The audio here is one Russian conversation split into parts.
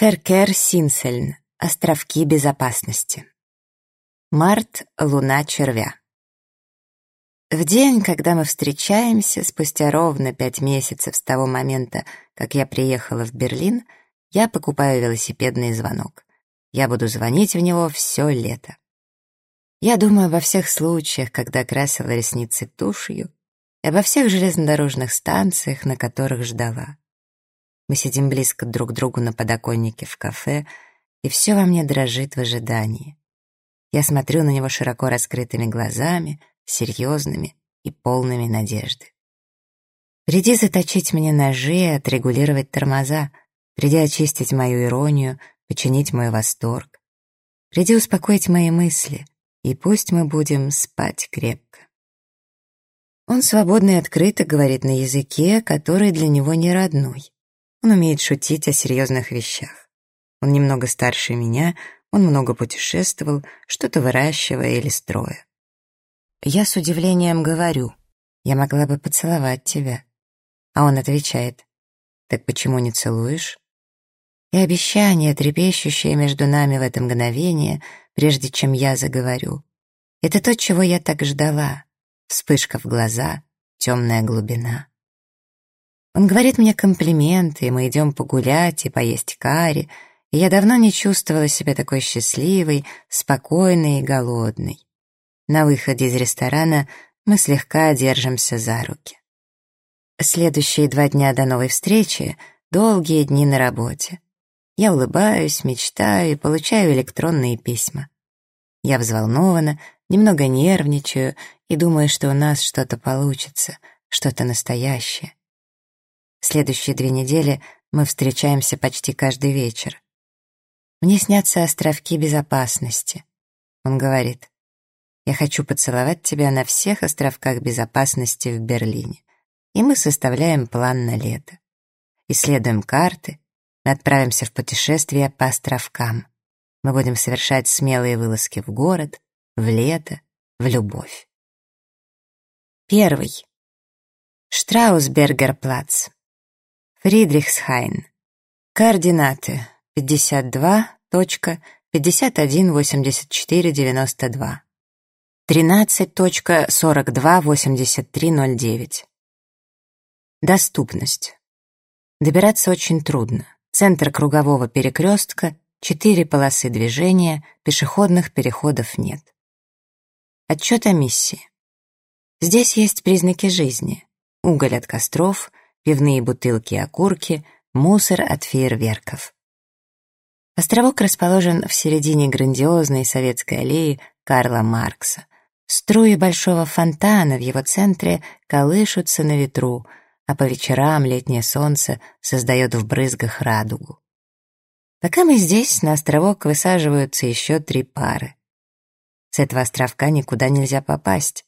Феркер Синсельн. Островки безопасности. Март. Луна червя. В день, когда мы встречаемся, спустя ровно пять месяцев с того момента, как я приехала в Берлин, я покупаю велосипедный звонок. Я буду звонить в него все лето. Я думаю обо всех случаях, когда красила ресницы тушью, и обо всех железнодорожных станциях, на которых ждала. Мы сидим близко друг к другу на подоконнике в кафе, и все во мне дрожит в ожидании. Я смотрю на него широко раскрытыми глазами, серьезными и полными надежды. Приди заточить мне ножи и отрегулировать тормоза, приди очистить мою иронию, починить мой восторг. Приди успокоить мои мысли, и пусть мы будем спать крепко. Он свободно и открыто говорит на языке, который для него не родной. Он умеет шутить о серьезных вещах. Он немного старше меня, он много путешествовал, что-то выращивая или строя. Я с удивлением говорю, я могла бы поцеловать тебя. А он отвечает, так почему не целуешь? И обещание, трепещущее между нами в это мгновение, прежде чем я заговорю, это то, чего я так ждала. Вспышка в глаза, темная глубина. Он говорит мне комплименты, мы идем погулять и поесть карри, и я давно не чувствовала себя такой счастливой, спокойной и голодной. На выходе из ресторана мы слегка держимся за руки. Следующие два дня до новой встречи — долгие дни на работе. Я улыбаюсь, мечтаю и получаю электронные письма. Я взволнована, немного нервничаю и думаю, что у нас что-то получится, что-то настоящее. Следующие две недели мы встречаемся почти каждый вечер. Мне снятся островки безопасности. Он говорит, я хочу поцеловать тебя на всех островках безопасности в Берлине. И мы составляем план на лето. Исследуем карты, мы отправимся в путешествие по островкам. Мы будем совершать смелые вылазки в город, в лето, в любовь. Первый. Штраусбергерплац. Фридрихсхайн. Координаты 52.518492. 13.428309. Доступность. Добираться очень трудно. Центр кругового перекрестка, четыре полосы движения, пешеходных переходов нет. Отчет о миссии. Здесь есть признаки жизни. Уголь от костров, пивные бутылки и окурки, мусор от фейерверков. Островок расположен в середине грандиозной советской аллеи Карла Маркса. Струи большого фонтана в его центре колышутся на ветру, а по вечерам летнее солнце создает в брызгах радугу. Пока мы здесь, на островок высаживаются еще три пары. С этого островка никуда нельзя попасть.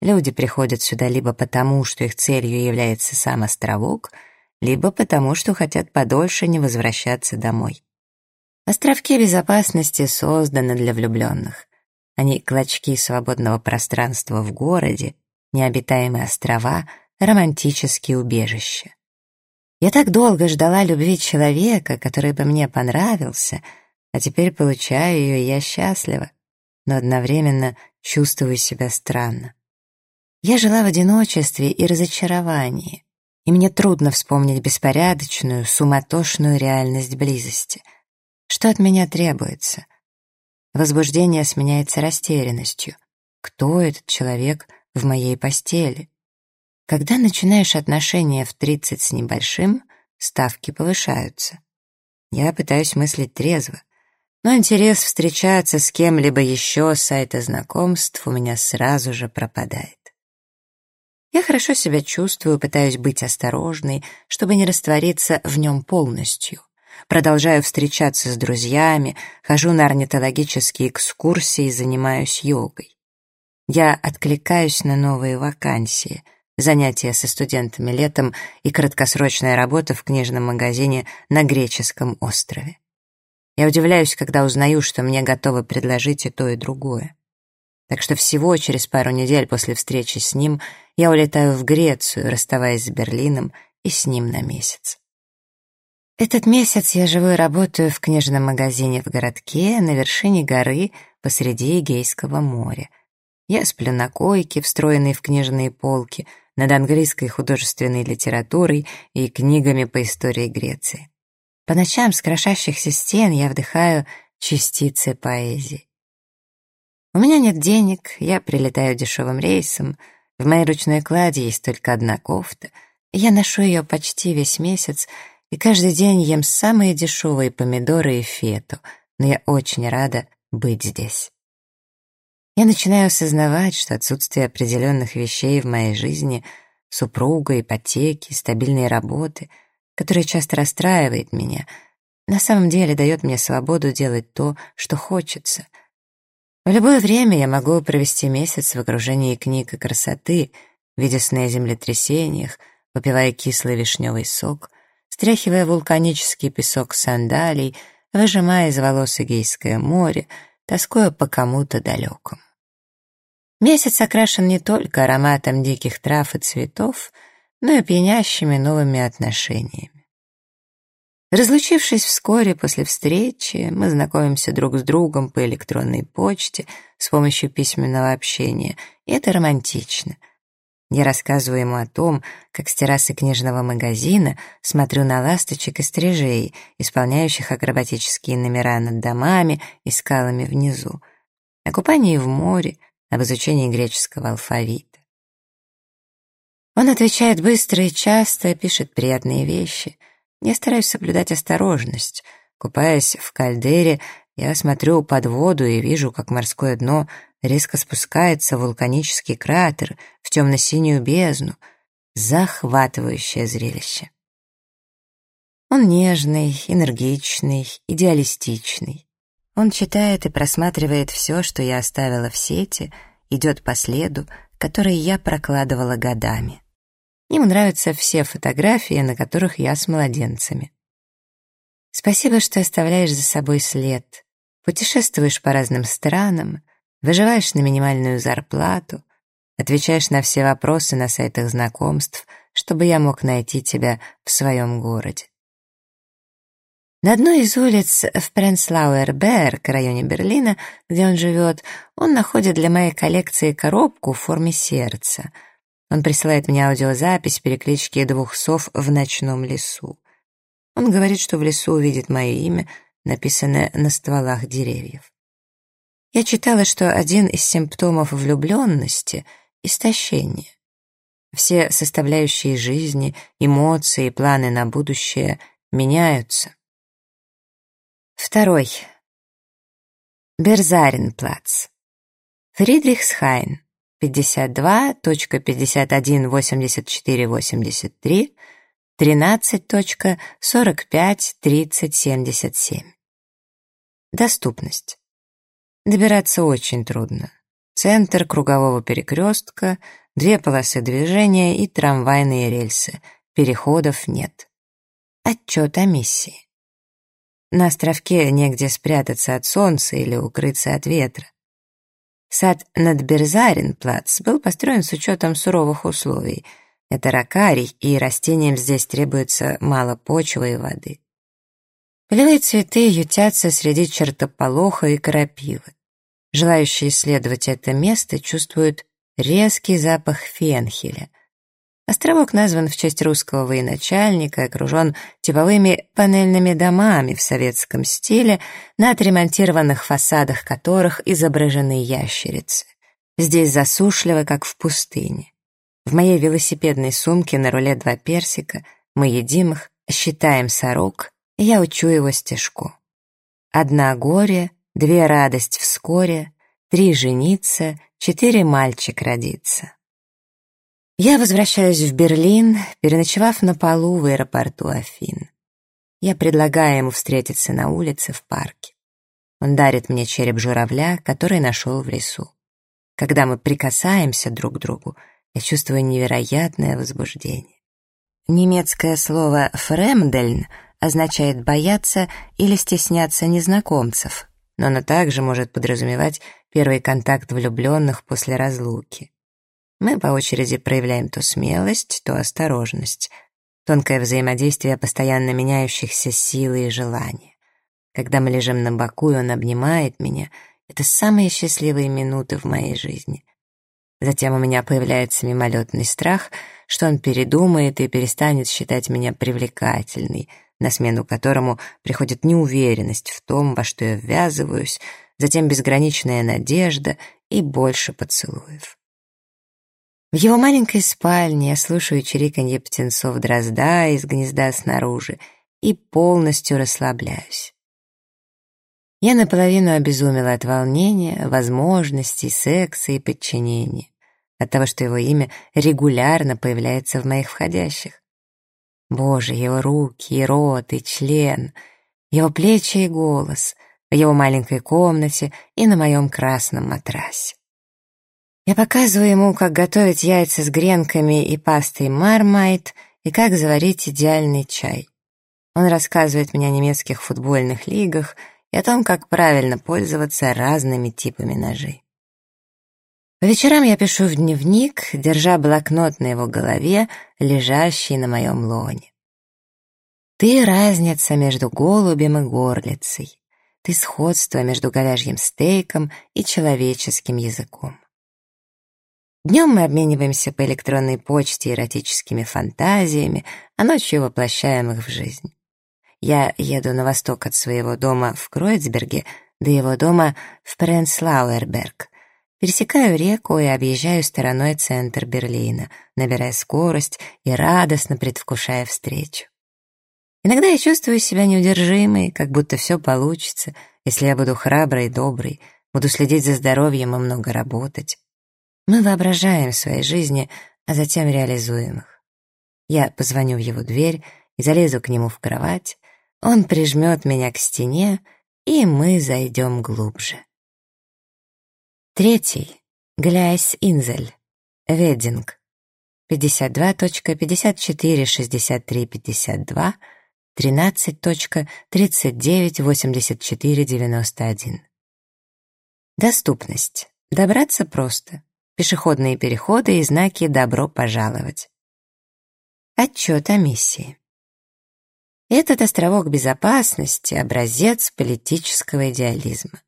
Люди приходят сюда либо потому, что их целью является сам островок, либо потому, что хотят подольше не возвращаться домой. Островки безопасности созданы для влюбленных. Они клочки свободного пространства в городе, необитаемые острова, романтические убежища. Я так долго ждала любви человека, который бы мне понравился, а теперь получаю ее, и я счастлива, но одновременно чувствую себя странно. Я жила в одиночестве и разочаровании, и мне трудно вспомнить беспорядочную, суматошную реальность близости. Что от меня требуется? Возбуждение сменяется растерянностью. Кто этот человек в моей постели? Когда начинаешь отношения в 30 с небольшим, ставки повышаются. Я пытаюсь мыслить трезво, но интерес встречаться с кем-либо еще с сайта знакомств у меня сразу же пропадает. Я хорошо себя чувствую, пытаюсь быть осторожной, чтобы не раствориться в нем полностью. Продолжаю встречаться с друзьями, хожу на орнитологические экскурсии и занимаюсь йогой. Я откликаюсь на новые вакансии, занятия со студентами летом и краткосрочная работа в книжном магазине на греческом острове. Я удивляюсь, когда узнаю, что мне готовы предложить и то, и другое. Так что всего через пару недель после встречи с ним я улетаю в Грецию, расставаясь с Берлином и с ним на месяц. Этот месяц я живу и работаю в книжном магазине в городке на вершине горы посреди Эгейского моря. Я сплю на койке, встроенной в книжные полки, над английской художественной литературой и книгами по истории Греции. По ночам с крошащихся стен я вдыхаю частицы поэзии. У меня нет денег, я прилетаю дешевым рейсом, в моей ручной кладе есть только одна кофта, я ношу ее почти весь месяц и каждый день ем самые дешевые помидоры и фету, но я очень рада быть здесь. Я начинаю осознавать, что отсутствие определенных вещей в моей жизни — супруга, ипотеки, стабильной работы, которая часто расстраивает меня, на самом деле дает мне свободу делать то, что хочется. В любое время я могу провести месяц в окружении книг и красоты, видя сны о землетрясениях, попивая кислый вишневый сок — стряхивая вулканический песок сандалий, выжимая из волос Эгейское море, тоскуя по кому-то далекому. Месяц окрашен не только ароматом диких трав и цветов, но и пьянящими новыми отношениями. Разлучившись вскоре после встречи, мы знакомимся друг с другом по электронной почте с помощью письменного общения, и это романтично — я рассказываю ему о том, как с террасы книжного магазина смотрю на ласточек и стрижей, исполняющих акробатические номера над домами и скалами внизу, о купании в море, об изучении греческого алфавита. Он отвечает быстро и часто, пишет приятные вещи. Я стараюсь соблюдать осторожность. Купаясь в кальдере, я смотрю под воду и вижу, как морское дно резко спускается в вулканический кратер, в темно-синюю бездну. Захватывающее зрелище. Он нежный, энергичный, идеалистичный. Он читает и просматривает все, что я оставила в сети, идет по следу, который я прокладывала годами. Ему нравятся все фотографии, на которых я с младенцами. Спасибо, что оставляешь за собой след, путешествуешь по разным странам, выживаешь на минимальную зарплату, отвечаешь на все вопросы на сайтах знакомств, чтобы я мог найти тебя в своем городе. На одной из улиц в Пренслауэр-Берг, районе Берлина, где он живет, он находит для моей коллекции коробку в форме сердца. Он присылает мне аудиозапись переклички двух сов в ночном лесу. Он говорит, что в лесу увидит мое имя, написанное на стволах деревьев. Я читала, что один из симптомов влюбленности — истощение. Все составляющие жизни, эмоции, планы на будущее меняются. Второй. Берзаренплац. Фридрихсхайн. 52.518483, 13.453077. Доступность. Добираться очень трудно. Центр кругового перекрестка, две полосы движения и трамвайные рельсы. Переходов нет. Отчет о миссии. На островке негде спрятаться от солнца или укрыться от ветра. Сад над Берзаренплац был построен с учетом суровых условий. Это ракарий, и растениям здесь требуется мало почвы и воды. Полевые цветы ютятся среди чертополоха и крапивы. Желающие исследовать это место чувствуют резкий запах фенхеля. Островок назван в честь русского военачальника, окружен типовыми панельными домами в советском стиле, на отремонтированных фасадах которых изображены ящерицы. Здесь засушливо, как в пустыне. В моей велосипедной сумке на руле два персика, мы едим их, считаем сорок я учу его стежку. Одна горе, две радость вскоре, три жениться, четыре мальчик родится. Я возвращаюсь в Берлин, переночевав на полу в аэропорту Афин. Я предлагаю ему встретиться на улице в парке. Он дарит мне череп журавля, который нашел в лесу. Когда мы прикасаемся друг к другу, я чувствую невероятное возбуждение. Немецкое слово «фремдельн» означает бояться или стесняться незнакомцев, но оно также может подразумевать первый контакт влюбленных после разлуки. Мы по очереди проявляем то смелость, то осторожность. тонкое взаимодействие постоянно меняющихся силы и желания. Когда мы лежим на боку, и он обнимает меня, это самые счастливые минуты в моей жизни. Затем у меня появляется мимолетный страх, что он передумает и перестанет считать меня привлекательной, на смену которому приходит неуверенность в том, во что я ввязываюсь, затем безграничная надежда и больше поцелуев. В его маленькой спальне я слушаю чириканье птенцов дрозда из гнезда снаружи и полностью расслабляюсь. Я наполовину обезумела от волнения, возможностей, секса и подчинения, от того, что его имя регулярно появляется в моих входящих. Боже, его руки, и рот, и член, его плечи и голос, в его маленькой комнате и на моем красном матрасе. Я показываю ему, как готовить яйца с гренками и пастой мармайт и как заварить идеальный чай. Он рассказывает мне о немецких футбольных лигах и о том, как правильно пользоваться разными типами ножей. По вечерам я пишу в дневник, держа блокнот на его голове, лежащий на моем лоне. Ты — разница между голубем и горлицей. Ты — сходство между говяжьим стейком и человеческим языком. Днем мы обмениваемся по электронной почте эротическими фантазиями, а ночью воплощаем их в жизнь. Я еду на восток от своего дома в Кройцберге до его дома в Пренслауэрберг. Пересекаю реку и объезжаю стороной центр Берлина, набирая скорость и радостно предвкушая встречу. Иногда я чувствую себя неудержимой, как будто все получится, если я буду храброй и доброй, буду следить за здоровьем и много работать. Мы воображаем свои жизни, а затем реализуем их. Я позвоню в его дверь и залезу к нему в кровать, он прижмет меня к стене, и мы зайдем глубже. Третий. Гляйс Инзель. Веддинг. 52.546352, 13.398491. Доступность. Добраться просто. Пешеходные переходы и знаки «Добро пожаловать». Отчет о миссии. Этот островок безопасности — образец политического идеализма.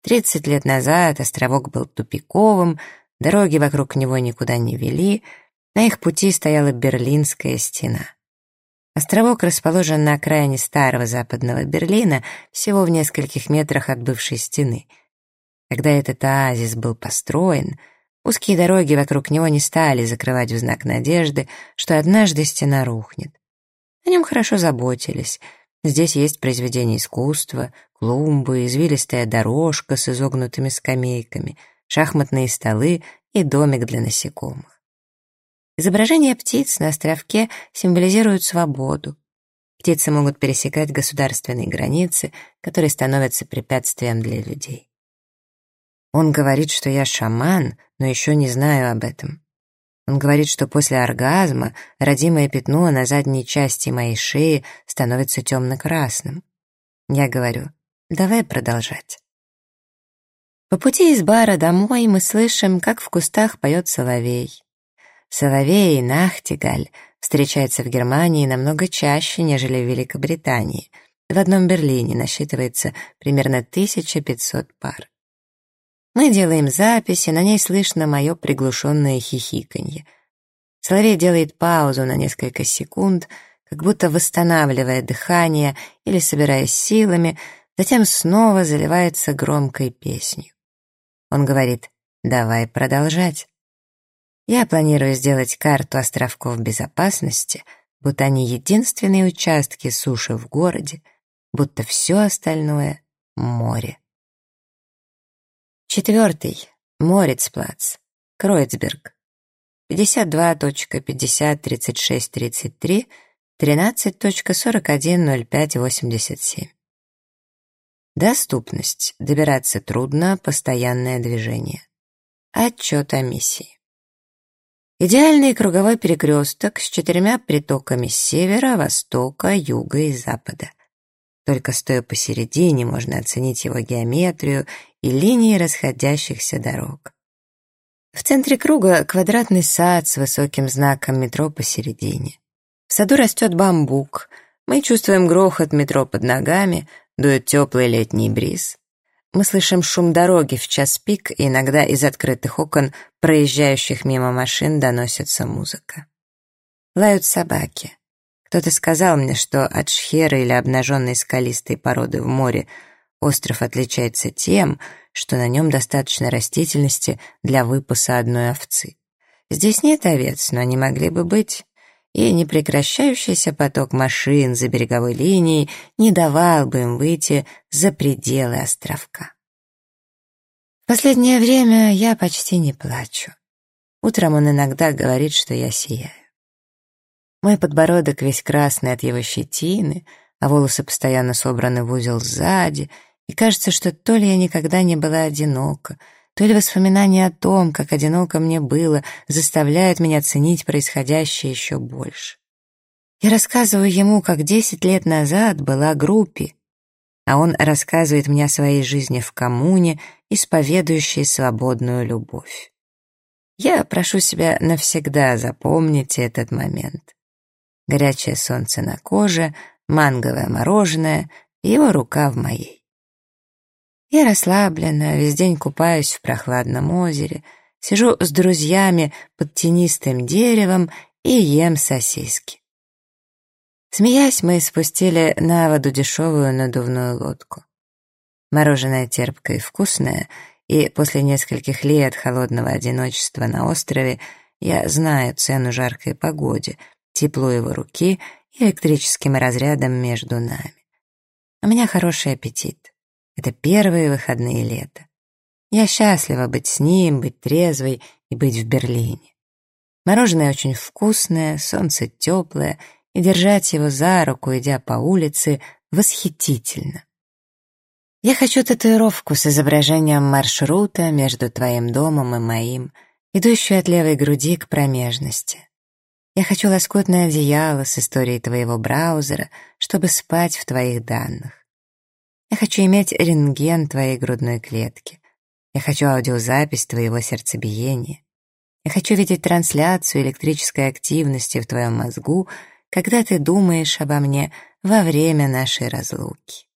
Тридцать лет назад островок был тупиковым, дороги вокруг него никуда не вели, на их пути стояла Берлинская стена. Островок расположен на окраине старого западного Берлина, всего в нескольких метрах от бывшей стены. Когда этот оазис был построен, узкие дороги вокруг него не стали закрывать в знак надежды, что однажды стена рухнет. О нем хорошо заботились. Здесь есть произведения искусства, клумбы, извилистая дорожка с изогнутыми скамейками, шахматные столы и домик для насекомых. Изображения птиц на островке символизируют свободу. Птицы могут пересекать государственные границы, которые становятся препятствием для людей. Он говорит, что я шаман, но еще не знаю об этом. Он говорит, что после оргазма родимое пятно на задней части моей шеи становится темно-красным. Я говорю, давай продолжать. По пути из бара домой мы слышим, как в кустах поет соловей. Соловей и нахтигаль встречаются в Германии намного чаще, нежели в Великобритании. В одном Берлине насчитывается примерно 1500 пар. Мы делаем записи, на ней слышно мое приглушенное хихиканье. Соловей делает паузу на несколько секунд, как будто восстанавливая дыхание или собираясь силами, затем снова заливается громкой песней. Он говорит «давай продолжать». Я планирую сделать карту островков безопасности, будто они единственные участки суши в городе, будто все остальное — море. Четвертый. Морецплац. Кройцберг. 52.50.36.33, 13.41.05.87. Доступность. Добираться трудно, постоянное движение. Отчет о миссии. Идеальный круговой перекресток с четырьмя притоками севера, востока, юга и запада. Только стоя посередине можно оценить его геометрию и линии расходящихся дорог. В центре круга квадратный сад с высоким знаком метро посередине. В саду растет бамбук. Мы чувствуем грохот метро под ногами, дует теплый летний бриз. Мы слышим шум дороги в час пик, и иногда из открытых окон проезжающих мимо машин доносится музыка. Лают собаки. Кто-то сказал мне, что от шхеры или обнаженной скалистой породы в море остров отличается тем, что на нем достаточно растительности для выпаса одной овцы. Здесь нет овец, но они могли бы быть и непрекращающийся поток машин за береговой линией не давал бы им выйти за пределы островка. В последнее время я почти не плачу. Утром он иногда говорит, что я сияю. Мой подбородок весь красный от его щетины, а волосы постоянно собраны в узел сзади, и кажется, что то ли я никогда не была одинока, то ли воспоминания о том, как одиноко мне было, заставляют меня ценить происходящее еще больше. Я рассказываю ему, как десять лет назад была группе, а он рассказывает мне о своей жизни в коммуне, исповедующей свободную любовь. Я прошу себя навсегда запомнить этот момент. Горячее солнце на коже, манговое мороженое, его рука в моей. Я расслаблена, весь день купаюсь в прохладном озере, сижу с друзьями под тенистым деревом и ем сосиски. Смеясь, мы спустили на воду дешевую надувную лодку. Мороженое терпкое и вкусное, и после нескольких лет холодного одиночества на острове я знаю цену жаркой погоде, тепло его руки и электрическим разрядом между нами. У меня хороший аппетит. Это первые выходные лета. Я счастлива быть с ним, быть трезвой и быть в Берлине. Мороженое очень вкусное, солнце теплое, и держать его за руку, идя по улице, восхитительно. Я хочу татуировку с изображением маршрута между твоим домом и моим, идущую от левой груди к промежности. Я хочу лоскутное одеяло с историей твоего браузера, чтобы спать в твоих данных. Я хочу иметь рентген твоей грудной клетки. Я хочу аудиозапись твоего сердцебиения. Я хочу видеть трансляцию электрической активности в твоем мозгу, когда ты думаешь обо мне во время нашей разлуки.